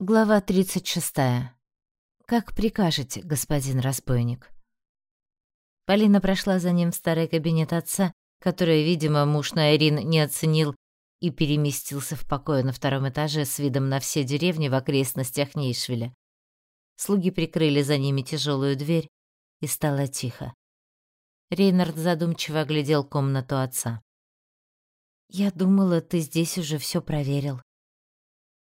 Глава 36. Как прикажете, господин разбойник. Полина прошла за ним в старый кабинет отца, который, видимо, муж Найрин не оценил и переместился в покое на втором этаже с видом на все деревни в окрестностях Нейшвиля. Слуги прикрыли за ними тяжелую дверь, и стало тихо. Рейнард задумчиво оглядел комнату отца. «Я думала, ты здесь уже все проверил».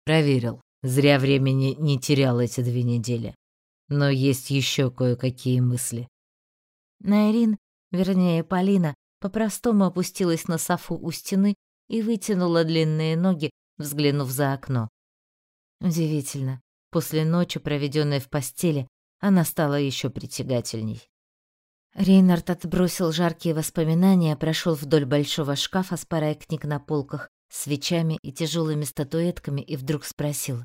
«Проверил», Зря времени не терял эти две недели. Но есть еще кое-какие мысли. Найрин, вернее Полина, по-простому опустилась на софу у стены и вытянула длинные ноги, взглянув за окно. Удивительно, после ночи, проведенной в постели, она стала еще притягательней. Рейнард отбросил жаркие воспоминания, прошел вдоль большого шкафа с парой книг на полках свечами и тяжелыми статуэтками и вдруг спросил.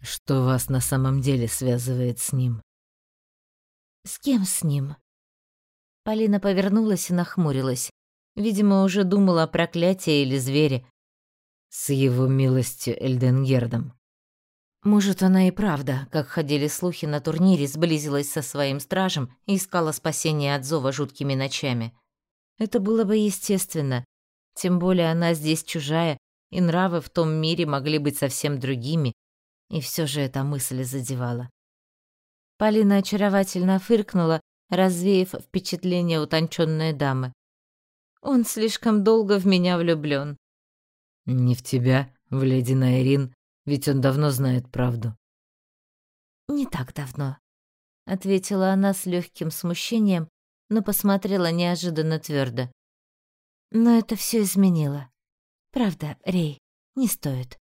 «Что вас на самом деле связывает с ним?» «С кем с ним?» Полина повернулась и нахмурилась. Видимо, уже думала о проклятии или звере. «С его милостью Эльденгердом». Может, она и правда, как ходили слухи на турнире, сблизилась со своим стражем и искала спасения от зова жуткими ночами. Это было бы естественно, тем более она здесь чужая, и нравы в том мире могли быть совсем другими, и все же эта мысль задевала. Полина очаровательно фыркнула, развеяв впечатление утонченной дамы. Он слишком долго в меня влюблён. Не в тебя, в леди Найрин, ведь он давно знает правду. Не так давно, ответила она с легким смущением, но посмотрела неожиданно твердо. Но это все изменило. Правда, Рей, не стоит.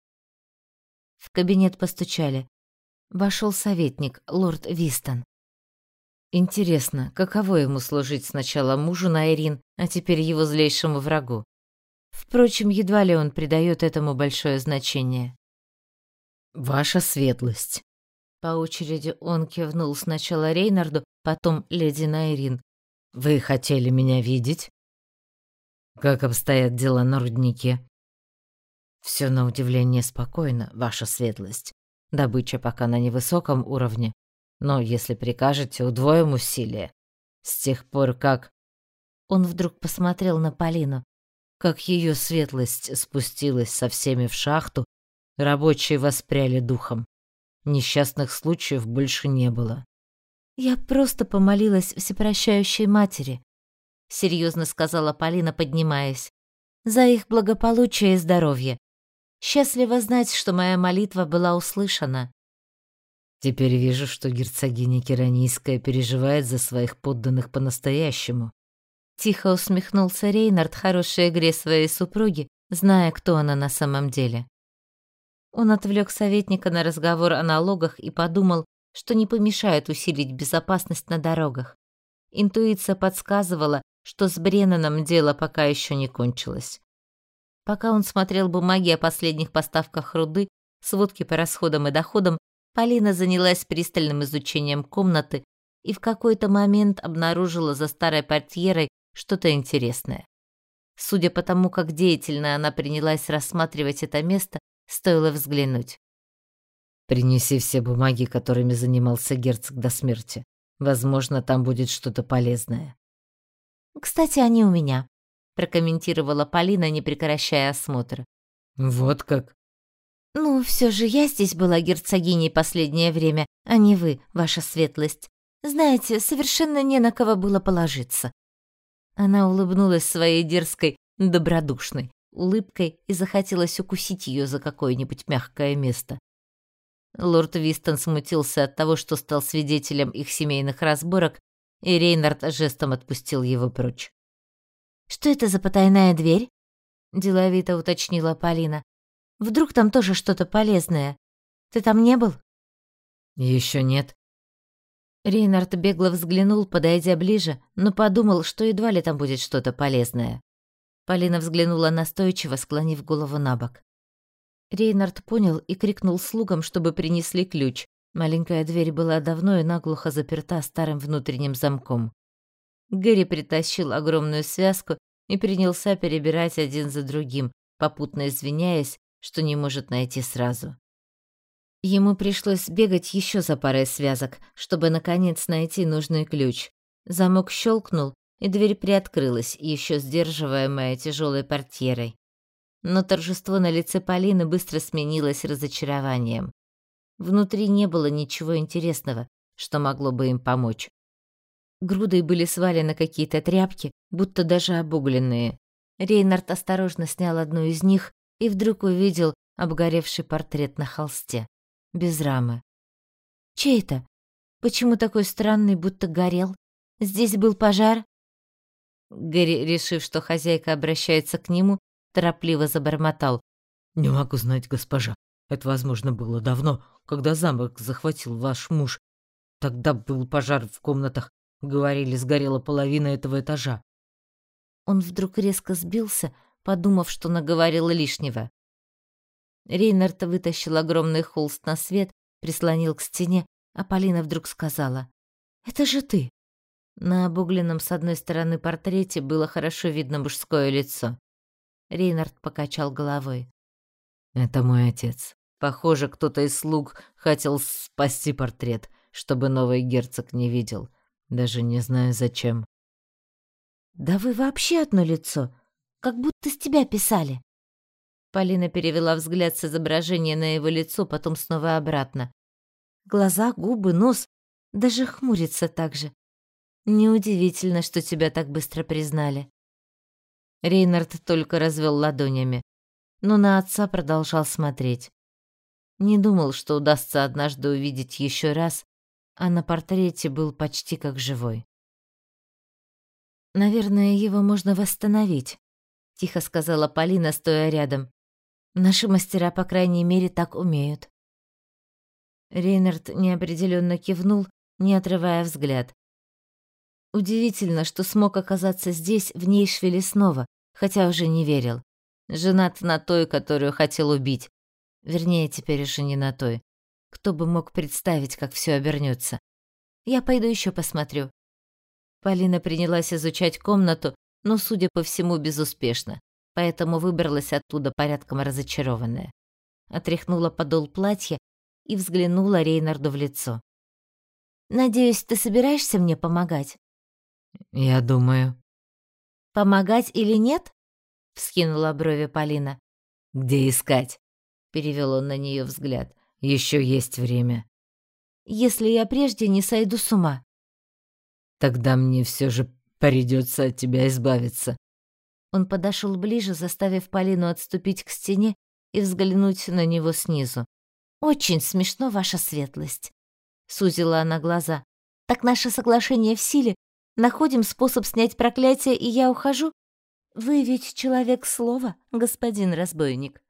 В кабинет постучали. Вошел советник, лорд Вистон. Интересно, каково ему служить сначала мужу Найрин, а теперь его злейшему врагу? Впрочем, едва ли он придает этому большое значение. «Ваша светлость». По очереди он кивнул сначала Рейнарду, потом леди Найрин. «Вы хотели меня видеть?» Как обстоят дела на руднике? Все на удивление спокойно, ваша светлость. Добыча пока на невысоком уровне, но если прикажете, удвоим усилия. С тех пор, как Он вдруг посмотрел на Полину. Как ее светлость спустилась со всеми в шахту, рабочие воспряли духом. Несчастных случаев больше не было. Я просто помолилась всепрощающей матери, серьезно сказала Полина, поднимаясь. За их благополучие и здоровье. Счастливо знать, что моя молитва была услышана. Теперь вижу, что герцогиня Керанийская переживает за своих подданных по-настоящему. Тихо усмехнулся Рейнард хорошей игре своей супруги, зная, кто она на самом деле. Он отвлек советника на разговор о налогах и подумал, что не помешает усилить безопасность на дорогах. Интуиция подсказывала, что с Бреннаном дело пока еще не кончилось. Пока он смотрел бумаги о последних поставках руды, сводки по расходам и доходам, Полина занялась пристальным изучением комнаты и в какой-то момент обнаружила за старой портьерой что-то интересное. Судя по тому, как деятельно она принялась рассматривать это место, стоило взглянуть. «Принеси все бумаги, которыми занимался герцог до смерти. Возможно, там будет что-то полезное». Кстати, они у меня, прокомментировала Полина, не прекращая осмотр. Вот как. Ну, все же я здесь была герцогиней последнее время, а не вы, ваша светлость. Знаете, совершенно не на кого было положиться. Она улыбнулась своей дерзкой, добродушной улыбкой и захотелось укусить ее за какое-нибудь мягкое место. Лорд Вистон смутился от того, что стал свидетелем их семейных разборок и Рейнард жестом отпустил его прочь. «Что это за потайная дверь?» — деловито уточнила Полина. «Вдруг там тоже что-то полезное? Ты там не был?» Еще нет». Рейнард бегло взглянул, подойдя ближе, но подумал, что едва ли там будет что-то полезное. Полина взглянула настойчиво, склонив голову на бок. Рейнард понял и крикнул слугам, чтобы принесли ключ, Маленькая дверь была давно и наглухо заперта старым внутренним замком. Гэри притащил огромную связку и принялся перебирать один за другим, попутно извиняясь, что не может найти сразу. Ему пришлось бегать еще за парой связок, чтобы наконец найти нужный ключ. Замок щелкнул, и дверь приоткрылась, еще сдерживаемая тяжелой портьерой. Но торжество на лице Полины быстро сменилось разочарованием. Внутри не было ничего интересного, что могло бы им помочь. Грудой были свалены какие-то тряпки, будто даже обугленные. Рейнард осторожно снял одну из них и вдруг увидел обгоревший портрет на холсте без рамы. Чей это? Почему такой странный, будто горел? Здесь был пожар? Гэри, решив, что хозяйка обращается к нему, торопливо забормотал: "Не могу знать, госпожа. Это возможно было давно, когда замок захватил ваш муж. Тогда был пожар в комнатах, говорили, сгорела половина этого этажа". Он вдруг резко сбился, подумав, что наговорил лишнего. Рейнард вытащил огромный холст на свет, прислонил к стене, а Полина вдруг сказала: "Это же ты". На обугленном с одной стороны портрете было хорошо видно мужское лицо. Рейнард покачал головой. Это мой отец. Похоже, кто-то из слуг хотел спасти портрет, чтобы новый герцог не видел. Даже не знаю зачем. Да вы вообще одно лицо, как будто с тебя писали. Полина перевела взгляд с изображения на его лицо, потом снова обратно. Глаза, губы, нос, даже хмурится так же. Неудивительно, что тебя так быстро признали. Рейнард только развел ладонями, но на отца продолжал смотреть. Не думал, что удастся однажды увидеть еще раз, а на портрете был почти как живой. Наверное, его можно восстановить, тихо сказала Полина, стоя рядом. Наши мастера, по крайней мере, так умеют. Рейнард неопределенно кивнул, не отрывая взгляд. Удивительно, что смог оказаться здесь, в Нейшвиле снова, хотя уже не верил. Женат на той, которую хотел убить. Вернее, теперь уже не на той. Кто бы мог представить, как все обернется. Я пойду еще посмотрю. Полина принялась изучать комнату, но, судя по всему, безуспешно поэтому выбралась оттуда порядком разочарованная. Отряхнула подол платья и взглянула Рейнарду в лицо. «Надеюсь, ты собираешься мне помогать?» «Я думаю». «Помогать или нет?» — вскинула брови Полина. «Где искать?» — перевел он на нее взгляд. Еще есть время». «Если я прежде не сойду с ума». «Тогда мне все же придется от тебя избавиться», он подошел ближе, заставив Полину отступить к стене и взглянуть на него снизу. «Очень смешно, ваша светлость», — сузила она глаза. «Так наше соглашение в силе. Находим способ снять проклятие, и я ухожу? Вы ведь человек слова, господин разбойник».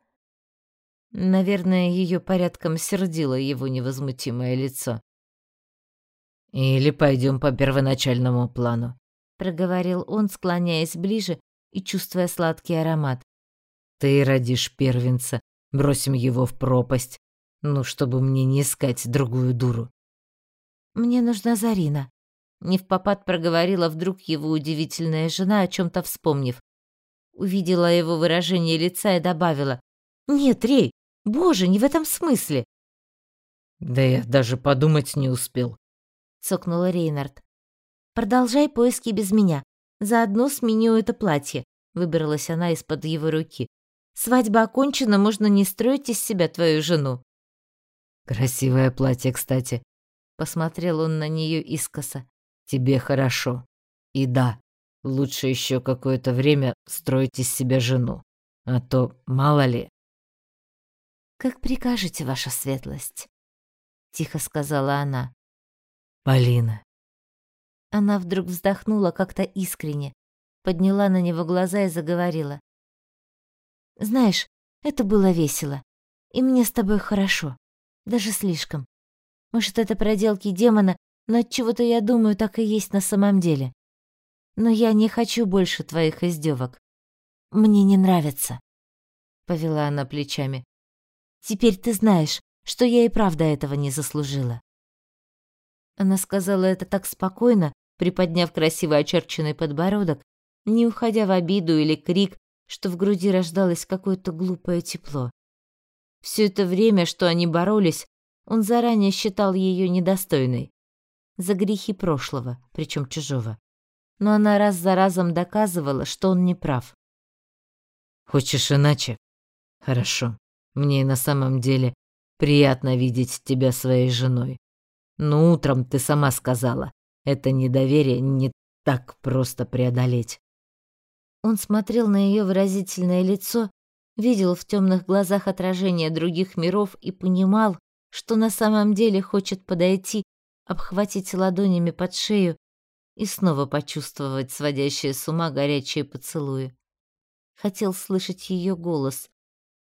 Наверное, ее порядком сердило его невозмутимое лицо. «Или пойдем по первоначальному плану», — проговорил он, склоняясь ближе и чувствуя сладкий аромат. «Ты родишь первенца, бросим его в пропасть, ну, чтобы мне не искать другую дуру». «Мне нужна Зарина», — не в попад проговорила вдруг его удивительная жена, о чем то вспомнив. Увидела его выражение лица и добавила. «Нет, Рей, боже, не в этом смысле». «Да я даже подумать не успел», — цокнула Рейнард. «Продолжай поиски без меня. Заодно сменю это платье, выбралась она из-под его руки. Свадьба окончена, можно не строить из себя твою жену. Красивое платье, кстати. Посмотрел он на нее искоса. Тебе хорошо. И да, лучше еще какое-то время строить из себя жену, а то мало ли. Как прикажете, ваша светлость, тихо сказала она. Полина, она вдруг вздохнула как-то искренне, подняла на него глаза и заговорила. «Знаешь, это было весело. И мне с тобой хорошо. Даже слишком. Может, это проделки демона, но от чего-то я думаю, так и есть на самом деле. Но я не хочу больше твоих издевок. Мне не нравится. Повела она плечами. Теперь ты знаешь, что я и правда этого не заслужила. Она сказала это так спокойно, приподняв красиво очерченный подбородок, не уходя в обиду или крик, что в груди рождалось какое-то глупое тепло. Все это время, что они боролись, Он заранее считал ее недостойной. За грехи прошлого, причем чужого. Но она раз за разом доказывала, что он не прав. «Хочешь иначе? Хорошо. Мне на самом деле приятно видеть тебя своей женой. Но утром ты сама сказала, это недоверие не так просто преодолеть. Он смотрел на ее выразительное лицо, видел в темных глазах отражение других миров и понимал, что на самом деле хочет подойти, обхватить ладонями под шею и снова почувствовать сводящие с ума горячие поцелуи. Хотел слышать ее голос,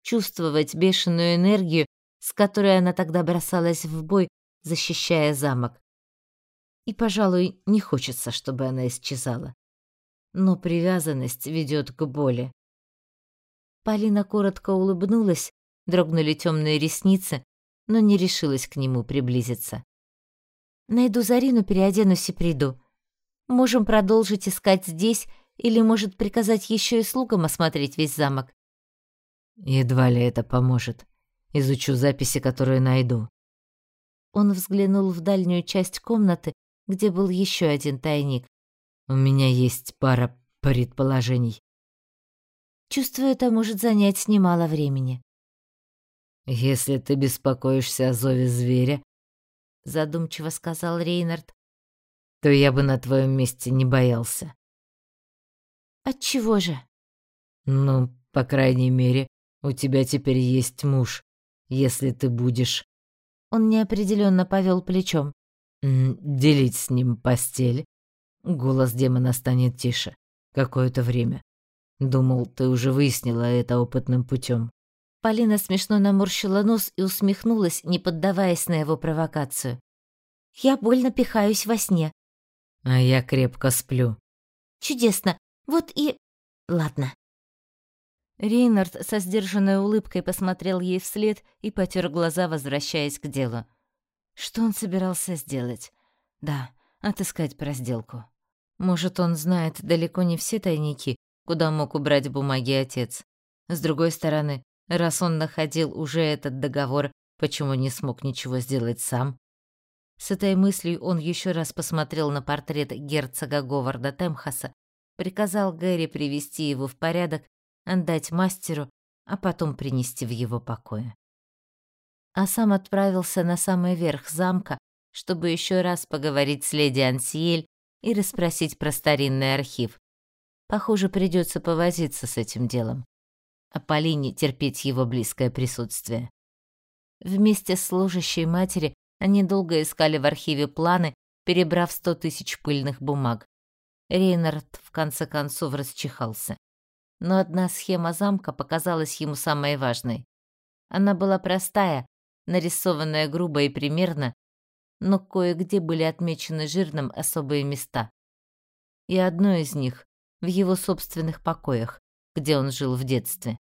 чувствовать бешеную энергию, с которой она тогда бросалась в бой, защищая замок. И, пожалуй, не хочется, чтобы она исчезала. Но привязанность ведет к боли. Полина коротко улыбнулась, дрогнули темные ресницы, но не решилась к нему приблизиться. Найду Зарину, переоденусь и приду. Можем продолжить искать здесь или, может, приказать еще и слугам осмотреть весь замок. Едва ли это поможет. Изучу записи, которые найду. Он взглянул в дальнюю часть комнаты, где был еще один тайник. У меня есть пара предположений. Чувствую, это может занять немало времени. Если ты беспокоишься о зове зверя, задумчиво сказал Рейнард, то я бы на твоем месте не боялся. От чего же? Ну, по крайней мере, у тебя теперь есть муж, если ты будешь он неопределенно повел плечом. «Делить с ним постель?» Голос демона станет тише. Какое-то время. Думал, ты уже выяснила это опытным путем. Полина смешно наморщила нос и усмехнулась, не поддаваясь на его провокацию. «Я больно пихаюсь во сне». «А я крепко сплю». «Чудесно. Вот и... Ладно». Рейнард со сдержанной улыбкой посмотрел ей вслед и потер глаза, возвращаясь к делу. Что он собирался сделать? Да, отыскать разделку. Может, он знает далеко не все тайники, куда мог убрать бумаги отец. С другой стороны, раз он находил уже этот договор, почему не смог ничего сделать сам? С этой мыслью он еще раз посмотрел на портрет герцога Говарда Темхаса, приказал Гэри привести его в порядок отдать мастеру, а потом принести в его покое. А сам отправился на самый верх замка, чтобы еще раз поговорить с леди Ансиэль и расспросить про старинный архив. Похоже, придется повозиться с этим делом. А Полине терпеть его близкое присутствие. Вместе с служащей матери они долго искали в архиве планы, перебрав сто тысяч пыльных бумаг. Рейнард в конце концов расчихался но одна схема замка показалась ему самой важной. Она была простая, нарисованная грубо и примерно, но кое-где были отмечены жирным особые места. И одно из них в его собственных покоях, где он жил в детстве.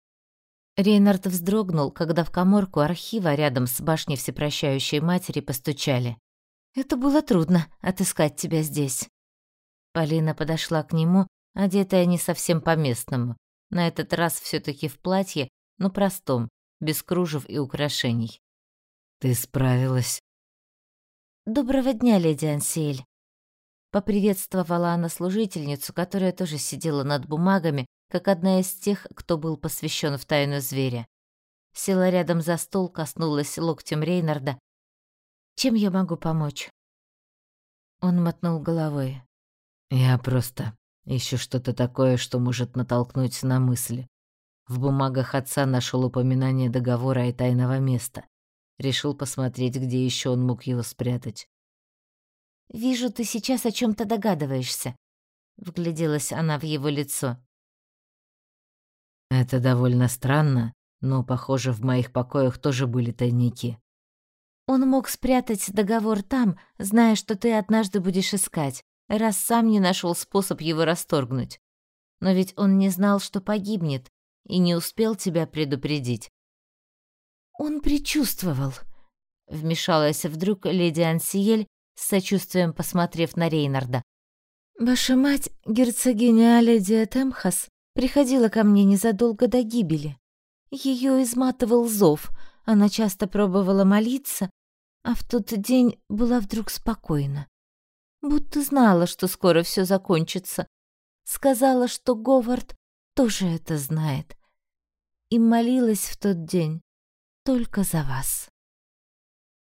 Рейнард вздрогнул, когда в каморку архива рядом с башней Всепрощающей Матери постучали. «Это было трудно, отыскать тебя здесь». Полина подошла к нему, одетая не совсем по-местному, на этот раз все таки в платье, но простом, без кружев и украшений. «Ты справилась?» «Доброго дня, леди Ансель. Поприветствовала она служительницу, которая тоже сидела над бумагами, как одна из тех, кто был посвящен в тайну зверя. Села рядом за стол, коснулась локтем Рейнарда. «Чем я могу помочь?» Он мотнул головой. «Я просто Ищу что-то такое, что может натолкнуть на мысли. В бумагах отца нашел упоминание договора и тайного места. Решил посмотреть, где еще он мог его спрятать. «Вижу, ты сейчас о чем то догадываешься», — вгляделась она в его лицо. «Это довольно странно, но, похоже, в моих покоях тоже были тайники». «Он мог спрятать договор там, зная, что ты однажды будешь искать раз сам не нашел способ его расторгнуть. Но ведь он не знал, что погибнет, и не успел тебя предупредить. Он предчувствовал, вмешалась вдруг леди Ансиель, с сочувствием посмотрев на Рейнарда. Ваша мать, герцогиня Аледия Темхас, приходила ко мне незадолго до гибели. Ее изматывал зов, она часто пробовала молиться, а в тот день была вдруг спокойна. Будто знала, что скоро все закончится. Сказала, что Говард тоже это знает. И молилась в тот день только за вас.